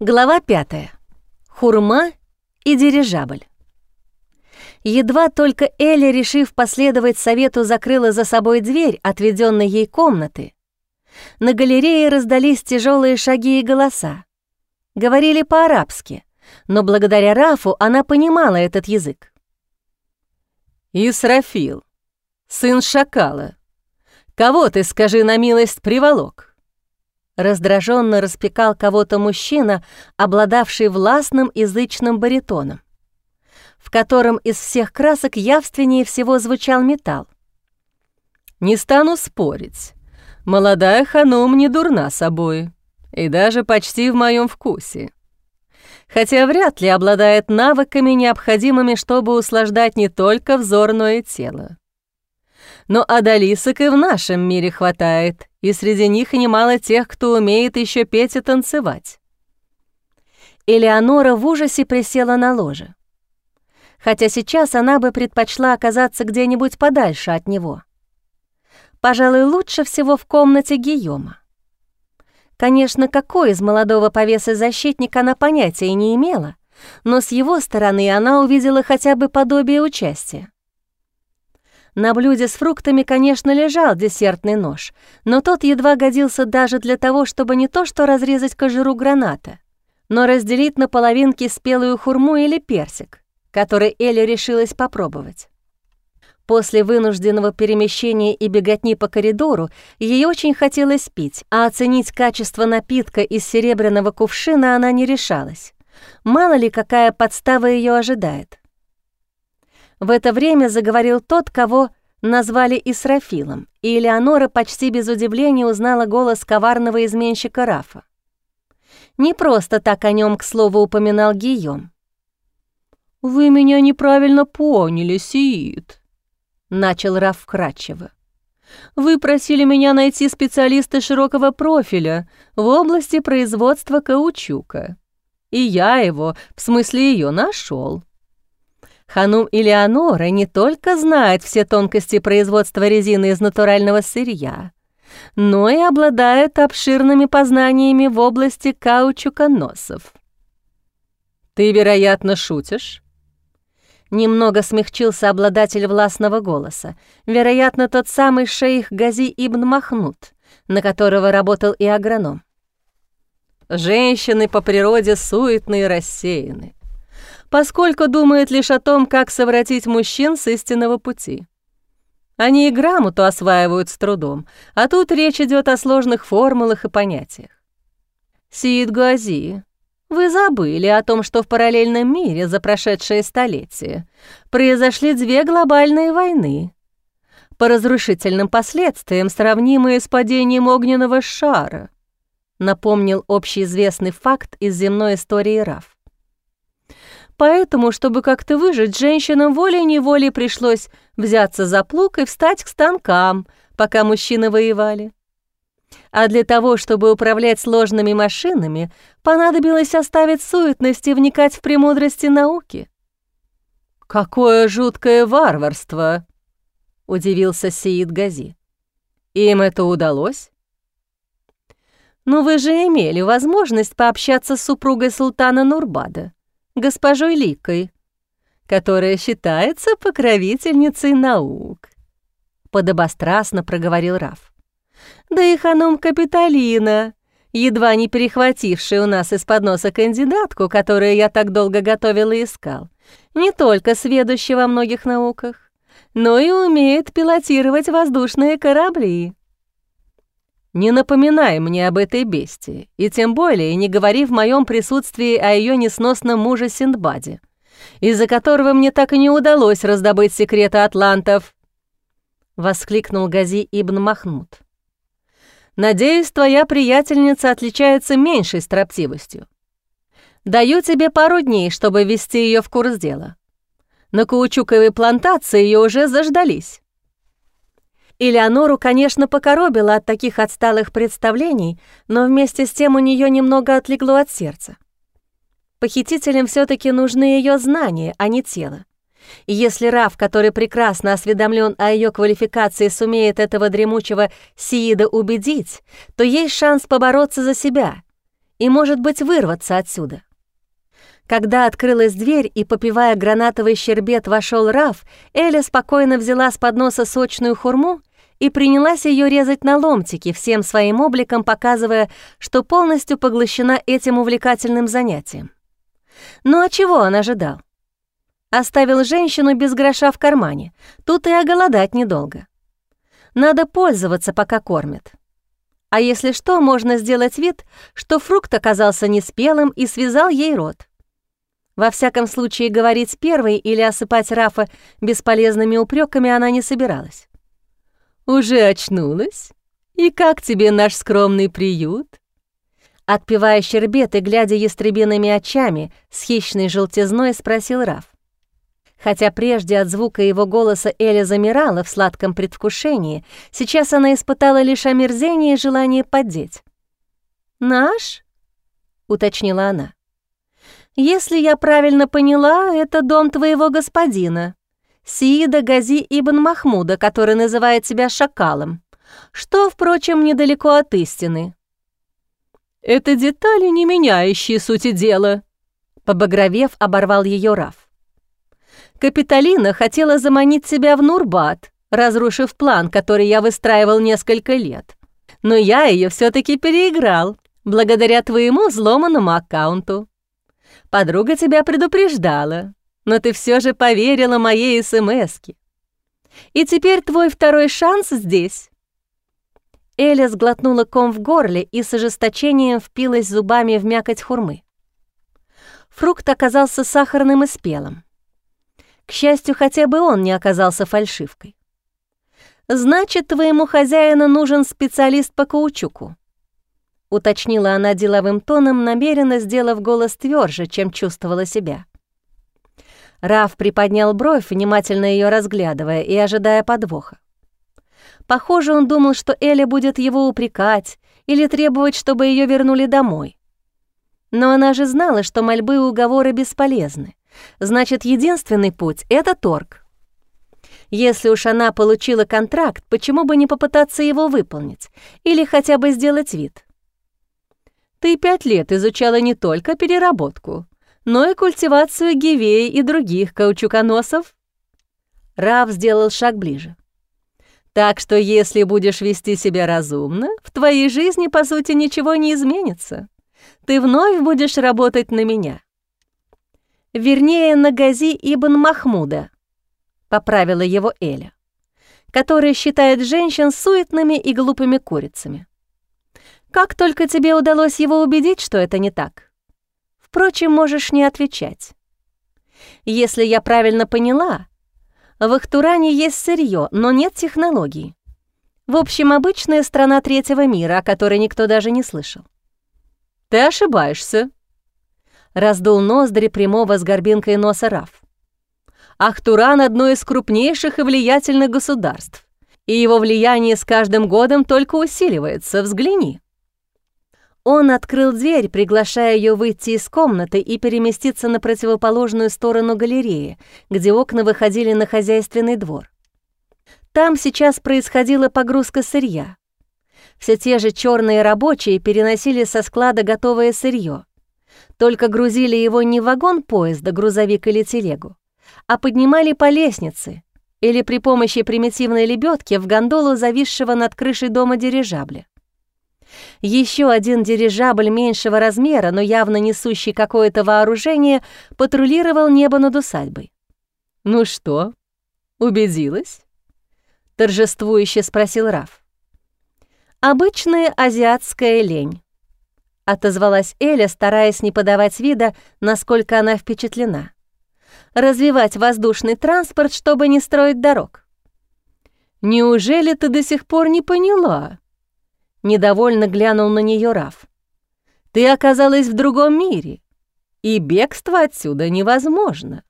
Глава пятая. Хурма и дирижабль. Едва только Элли, решив последовать совету, закрыла за собой дверь отведенной ей комнаты, на галерее раздались тяжелые шаги и голоса. Говорили по-арабски, но благодаря Рафу она понимала этот язык. «Исрафил, сын шакала, кого ты, скажи на милость, приволок?» Раздраженно распекал кого-то мужчина, обладавший властным язычным баритоном, в котором из всех красок явственнее всего звучал металл. «Не стану спорить. Молодая ханум не дурна собой, и даже почти в моем вкусе. Хотя вряд ли обладает навыками, необходимыми, чтобы услаждать не только взор, но и тело. Но адалисок и в нашем мире хватает, и среди них немало тех, кто умеет еще петь и танцевать. Элеонора в ужасе присела на ложе. Хотя сейчас она бы предпочла оказаться где-нибудь подальше от него. Пожалуй, лучше всего в комнате Гийома. Конечно, какой из молодого повеса защитника она понятия не имела, но с его стороны она увидела хотя бы подобие участия. На блюде с фруктами, конечно, лежал десертный нож, но тот едва годился даже для того, чтобы не то что разрезать кожуру граната, но разделить на половинки спелую хурму или персик, который Элли решилась попробовать. После вынужденного перемещения и беготни по коридору ей очень хотелось пить, а оценить качество напитка из серебряного кувшина она не решалась. Мало ли, какая подстава ее ожидает. В это время заговорил тот, кого назвали Исрафилом, и Элеонора почти без удивления узнала голос коварного изменщика Рафа. Не просто так о нем, к слову, упоминал Гийом. «Вы меня неправильно поняли, Сиит», — начал Раф вкратчиво. «Вы просили меня найти специалиста широкого профиля в области производства каучука. И я его, в смысле ее, нашел. Ханум Элеонора не только знает все тонкости производства резины из натурального сырья, но и обладает обширными познаниями в области каучуконосов. «Ты, вероятно, шутишь?» Немного смягчился обладатель властного голоса, вероятно, тот самый шейх Гази Ибн Махнут, на которого работал и агроном. «Женщины по природе суетные и рассеяны поскольку думает лишь о том, как совратить мужчин с истинного пути. Они и грамоту осваивают с трудом, а тут речь идет о сложных формулах и понятиях. Сиид Гуази, вы забыли о том, что в параллельном мире за прошедшие столетия произошли две глобальные войны, по разрушительным последствиям, сравнимые с падением огненного шара, напомнил общеизвестный факт из земной истории Раф. Поэтому, чтобы как-то выжить, женщинам волей-неволей пришлось взяться за плуг и встать к станкам, пока мужчины воевали. А для того, чтобы управлять сложными машинами, понадобилось оставить суетность и вникать в премудрости науки. «Какое жуткое варварство!» — удивился Сеид Гази. «Им это удалось?» «Ну вы же имели возможность пообщаться с супругой султана Нурбада госпожой Ликой, которая считается покровительницей наук», — подобострастно проговорил Раф. «Да и ханум Капитолина, едва не перехватившая у нас из-под носа кандидатку, которую я так долго готовила и искал, не только сведущая во многих науках, но и умеет пилотировать воздушные корабли». Не напоминай мне об этой бестии, и тем более не говори в моем присутствии о ее несносном муже Синдбаде, из-за которого мне так и не удалось раздобыть секреты атлантов», — воскликнул Гази Ибн Махмуд. «Надеюсь, твоя приятельница отличается меньшей строптивостью. Даю тебе пару дней, чтобы ввести ее в курс дела. На каучуковой плантации ее уже заждались». Элеонору, конечно, покоробило от таких отсталых представлений, но вместе с тем у нее немного отлегло от сердца. Похитителям все таки нужны ее знания, а не тело. И если Раф, который прекрасно осведомлен о ее квалификации, сумеет этого дремучего Сиида убедить, то есть шанс побороться за себя и, может быть, вырваться отсюда. Когда открылась дверь и, попивая гранатовый щербет, вошел Раф, Эля спокойно взяла с подноса сочную хурму и принялась ее резать на ломтики, всем своим обликом показывая, что полностью поглощена этим увлекательным занятием. Ну а чего он ожидал? Оставил женщину без гроша в кармане, тут и оголодать недолго. Надо пользоваться, пока кормят. А если что, можно сделать вид, что фрукт оказался неспелым и связал ей рот. Во всяком случае, говорить первой или осыпать Рафа бесполезными упреками она не собиралась. «Уже очнулась? И как тебе наш скромный приют?» Отпивая щербет и глядя ястребиными очами с хищной желтизной, спросил Раф. Хотя прежде от звука его голоса Эля замирала в сладком предвкушении, сейчас она испытала лишь омерзение и желание поддеть. «Наш?» — уточнила она. «Если я правильно поняла, это дом твоего господина, Сиида Гази Ибн Махмуда, который называет себя шакалом, что, впрочем, недалеко от истины». «Это детали, не меняющие сути дела», — побагровев, оборвал ее Раф. Капитолина хотела заманить себя в Нурбат, разрушив план, который я выстраивал несколько лет. Но я ее все таки переиграл, благодаря твоему взломанному аккаунту. Подруга тебя предупреждала, но ты все же поверила моей СМСке. И теперь твой второй шанс здесь». Эля сглотнула ком в горле и с ожесточением впилась зубами в мякоть хурмы. Фрукт оказался сахарным и спелым. К счастью, хотя бы он не оказался фальшивкой. «Значит, твоему хозяину нужен специалист по каучуку», — уточнила она деловым тоном, намеренно сделав голос тверже, чем чувствовала себя. Раф приподнял бровь, внимательно ее разглядывая и ожидая подвоха. Похоже, он думал, что Эля будет его упрекать или требовать, чтобы ее вернули домой. Но она же знала, что мольбы и уговоры бесполезны. Значит, единственный путь — это торг. Если уж она получила контракт, почему бы не попытаться его выполнить или хотя бы сделать вид? Ты пять лет изучала не только переработку, но и культивацию гивеи и других каучуконосов. Рав сделал шаг ближе. Так что если будешь вести себя разумно, в твоей жизни, по сути, ничего не изменится. Ты вновь будешь работать на меня. Вернее, на Гази Ибн Махмуда, поправила его Эля, который считает женщин суетными и глупыми курицами. Как только тебе удалось его убедить, что это не так? Впрочем, можешь не отвечать. Если я правильно поняла, в Ихтуране есть сырье, но нет технологий. В общем, обычная страна третьего мира, о которой никто даже не слышал. Ты ошибаешься. Раздул ноздри прямого с горбинкой носа Раф. Ахтуран — одно из крупнейших и влиятельных государств, и его влияние с каждым годом только усиливается. Взгляни. Он открыл дверь, приглашая ее выйти из комнаты и переместиться на противоположную сторону галереи, где окна выходили на хозяйственный двор. Там сейчас происходила погрузка сырья. Все те же черные рабочие переносили со склада готовое сырье. Только грузили его не в вагон поезда, грузовик или телегу, а поднимали по лестнице или при помощи примитивной лебедки в гондолу зависшего над крышей дома дирижабля. Еще один дирижабль меньшего размера, но явно несущий какое-то вооружение, патрулировал небо над усадьбой. «Ну что, убедилась?» — торжествующе спросил Раф. «Обычная азиатская лень», — отозвалась Эля, стараясь не подавать вида, насколько она впечатлена. «Развивать воздушный транспорт, чтобы не строить дорог». «Неужели ты до сих пор не поняла?» Недовольно глянул на нее Раф. «Ты оказалась в другом мире, и бегство отсюда невозможно».